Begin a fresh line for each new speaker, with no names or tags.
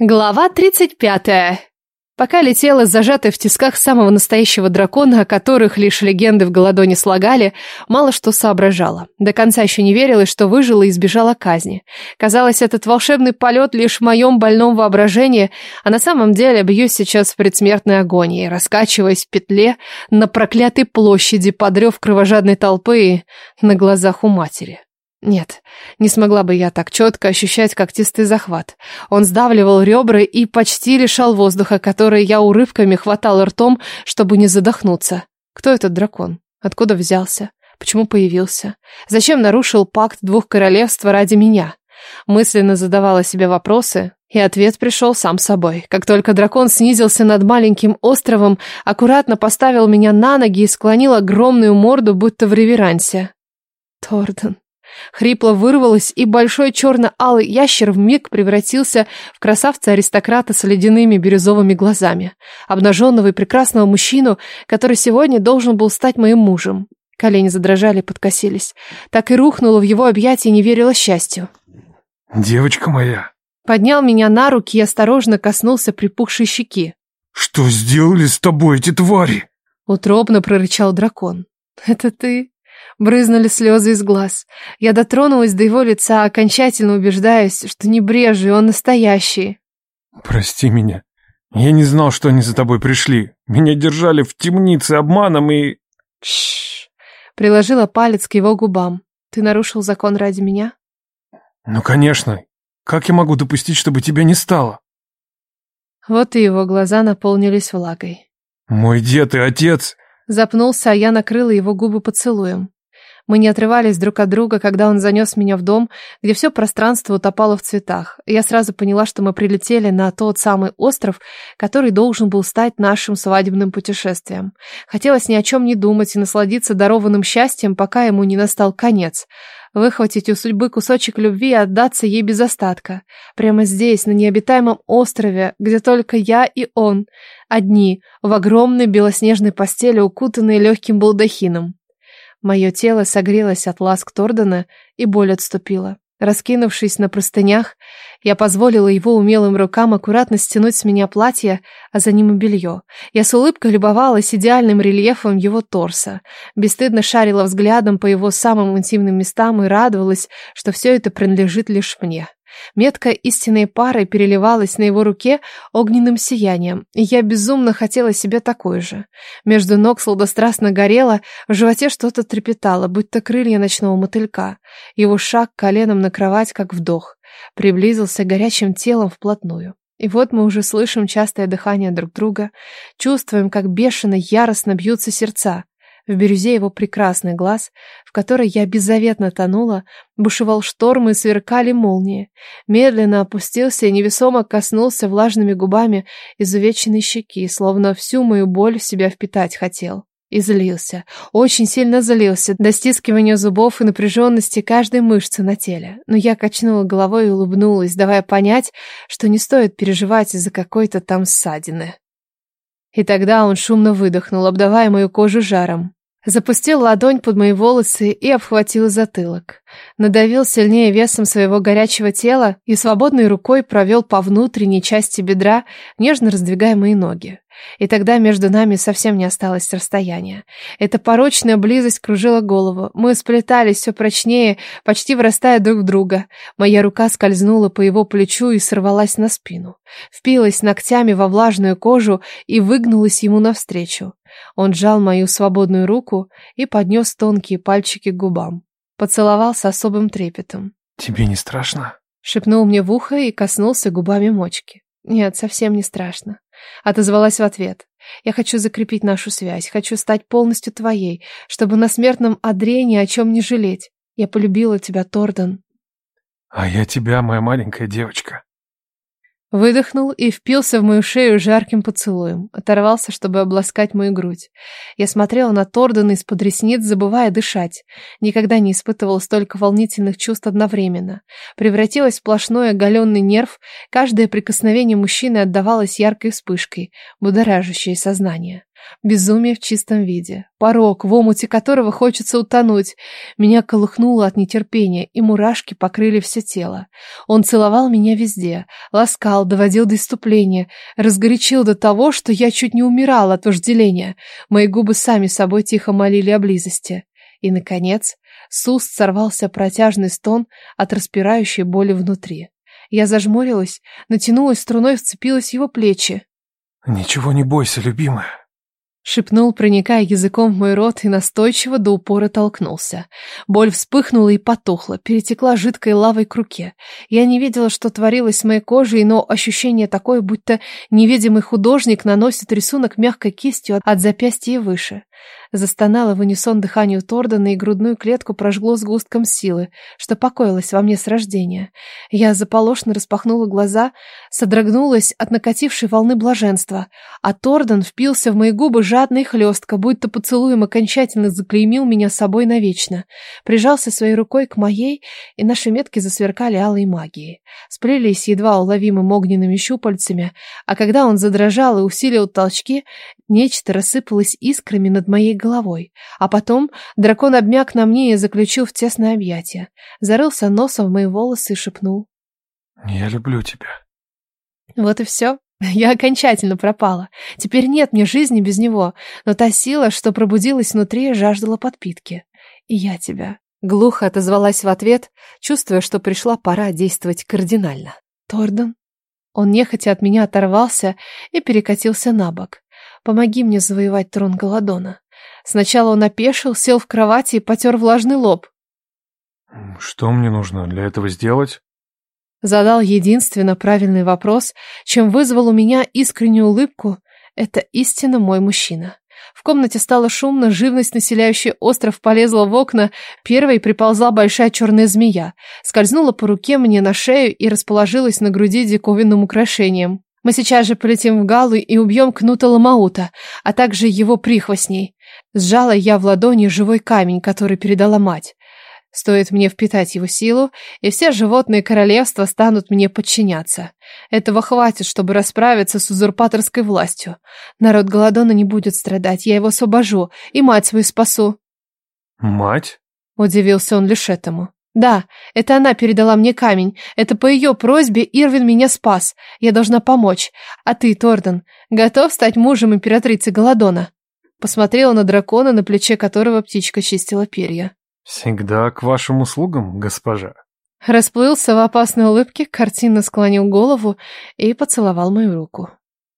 Глава 35. Пока летела зажатая в тисках самого настоящего дракона, о которых лишь легенды в голодоне слагали, мало что соображала. До конца еще не верилась, что выжила и избежала казни. Казалось, этот волшебный полет лишь в моем больном воображении, а на самом деле бьюсь сейчас в предсмертной агонии, раскачиваясь в петле на проклятой площади, подрев кровожадной толпы на глазах у матери. Нет, не смогла бы я так четко ощущать когтистый захват. Он сдавливал ребра и почти лишал воздуха, который я урывками хватал ртом, чтобы не задохнуться. Кто этот дракон? Откуда взялся? Почему появился? Зачем нарушил пакт двух королевств ради меня? Мысленно задавала себе вопросы, и ответ пришел сам собой. Как только дракон снизился над маленьким островом, аккуратно поставил меня на ноги и склонил огромную морду, будто в реверансе. Торден. Хрипло вырвалось, и большой черно-алый ящер вмиг превратился в красавца-аристократа с ледяными бирюзовыми глазами, обнаженного и прекрасного мужчину, который сегодня должен был стать моим мужем. Колени задрожали и подкосились. Так и рухнула в его объятия, не верила счастью.
«Девочка моя!»
Поднял меня на руки и осторожно коснулся припухшей щеки.
«Что сделали с тобой эти твари?»
Утробно прорычал дракон. «Это ты?» Брызнули слезы из глаз. Я дотронулась до его лица, окончательно убеждаясь, что не брежу, он настоящий.
«Прости меня. Я не знал, что они за тобой пришли. Меня держали в темнице обманом и...»
Шш. Приложила палец к его губам. «Ты нарушил закон ради меня?»
«Ну, конечно. Как я могу допустить, чтобы тебя не стало?»
Вот и его глаза наполнились влагой.
«Мой дед и отец...»
Запнулся, а я накрыла его губы поцелуем. Мы не отрывались друг от друга, когда он занес меня в дом, где все пространство утопало в цветах. я сразу поняла, что мы прилетели на тот самый остров, который должен был стать нашим свадебным путешествием. Хотелось ни о чем не думать и насладиться дарованным счастьем, пока ему не настал конец. Выхватить у судьбы кусочек любви и отдаться ей без остатка. Прямо здесь, на необитаемом острове, где только я и он, одни, в огромной белоснежной постели, укутанные легким балдахином. Мое тело согрелось от ласк Тордена, и боль отступила. Раскинувшись на простынях, я позволила его умелым рукам аккуратно стянуть с меня платье, а за ним и белье. Я с улыбкой любовалась идеальным рельефом его торса, бесстыдно шарила взглядом по его самым интимным местам и радовалась, что все это принадлежит лишь мне. Метка истинной пары переливалась на его руке огненным сиянием, и я безумно хотела себе такой же. Между ног сладострастно горело, в животе что-то трепетало, будто крылья ночного мотылька. Его шаг коленом на кровать, как вдох, приблизился горячим телом вплотную. И вот мы уже слышим частое дыхание друг друга, чувствуем, как бешено, яростно бьются сердца. В бирюзе его прекрасный глаз, в который я беззаветно тонула, бушевал шторм и сверкали молнии. Медленно опустился и невесомо коснулся влажными губами изувеченной щеки, словно всю мою боль в себя впитать хотел. И злился, очень сильно злился, до стискивания зубов и напряженности каждой мышцы на теле. Но я качнула головой и улыбнулась, давая понять, что не стоит переживать из-за какой-то там ссадины. И тогда он шумно выдохнул, обдавая мою кожу жаром. Запустил ладонь под мои волосы и обхватил затылок. Надавил сильнее весом своего горячего тела и свободной рукой провел по внутренней части бедра, нежно раздвигая мои ноги. И тогда между нами совсем не осталось расстояния. Эта порочная близость кружила голову. Мы сплетались все прочнее, почти врастая друг в друга. Моя рука скользнула по его плечу и сорвалась на спину. Впилась ногтями во влажную кожу и выгнулась ему навстречу. Он сжал мою свободную руку и поднес тонкие пальчики к губам. Поцеловал с особым трепетом.
«Тебе не страшно?»
Шепнул мне в ухо и коснулся губами мочки. «Нет, совсем не страшно». Отозвалась в ответ. «Я хочу закрепить нашу связь, хочу стать полностью твоей, чтобы на смертном одре ни о чем не жалеть. Я полюбила тебя, Тордан».
«А я тебя, моя маленькая девочка».
Выдохнул и впился в мою шею жарким поцелуем. Оторвался, чтобы обласкать мою грудь. Я смотрела на Тордена из-под ресниц, забывая дышать. Никогда не испытывала столько волнительных чувств одновременно. Превратилась в сплошной оголенный нерв. Каждое прикосновение мужчины отдавалось яркой вспышкой, будоражащей сознание. Безумие в чистом виде. Порог, в омуте которого хочется утонуть. Меня колыхнуло от нетерпения, и мурашки покрыли все тело. Он целовал меня везде, ласкал, доводил до иступления, разгорячил до того, что я чуть не умирала от вожделения. Мои губы сами собой тихо молили о близости. И, наконец, с уст сорвался протяжный стон от распирающей боли внутри. Я зажмурилась, натянулась струной, вцепилась в его плечи.
«Ничего не бойся, любимая»,
Шепнул, проникая языком в мой рот и настойчиво до упора толкнулся. Боль вспыхнула и потухла, перетекла жидкой лавой к руке. Я не видела, что творилось с моей кожей, но ощущение такое, будто невидимый художник наносит рисунок мягкой кистью от запястья выше. Застонала в унисон дыханию Тордана и грудную клетку прожгло сгустком силы, что покоилась во мне с рождения. Я заполошно распахнула глаза, содрогнулась от накатившей волны блаженства, а Тордан впился в мои губы жадно и хлестко, будто поцелуем окончательно заклеймил меня собой навечно. Прижался своей рукой к моей, и наши метки засверкали алой магией. Сплелись едва уловимым огненными щупальцами, а когда он задрожал и усилил толчки, нечто рассыпалось искрами над моей головой. А потом дракон обмяк на мне и заключил в тесное объятие. Зарылся носом в мои волосы и шепнул.
«Я люблю тебя».
Вот и все. Я окончательно пропала. Теперь нет мне жизни без него, но та сила, что пробудилась внутри, жаждала подпитки. И я тебя. Глухо отозвалась в ответ, чувствуя, что пришла пора действовать кардинально. Тордон? Он нехотя от меня оторвался и перекатился на бок. Помоги мне завоевать трон Голодона. Сначала он опешил, сел в кровати и потер влажный лоб.
«Что мне нужно для этого сделать?»
Задал единственно правильный вопрос, чем вызвал у меня искреннюю улыбку. Это истинно мой мужчина. В комнате стало шумно, живность, населяющая остров, полезла в окна. Первой приползла большая черная змея, скользнула по руке мне на шею и расположилась на груди диковинным украшением. Мы сейчас же полетим в Галу и убьем Кнута Ламаута, а также его прихвостней. Сжала я в ладони живой камень, который передала мать. Стоит мне впитать его силу, и все животные королевства станут мне подчиняться. Этого хватит, чтобы расправиться с узурпаторской властью. Народ Голодона не будет страдать, я его освобожу и мать свою спасу.
«Мать?»
— удивился он лишь этому. «Да, это она передала мне камень. Это по ее просьбе Ирвин меня спас. Я должна помочь. А ты, Торден, готов стать мужем императрицы Голодона?» Посмотрела на дракона, на плече которого птичка чистила перья.
«Всегда к вашим услугам, госпожа».
Расплылся в опасной улыбке, картинно склонил голову и поцеловал мою руку.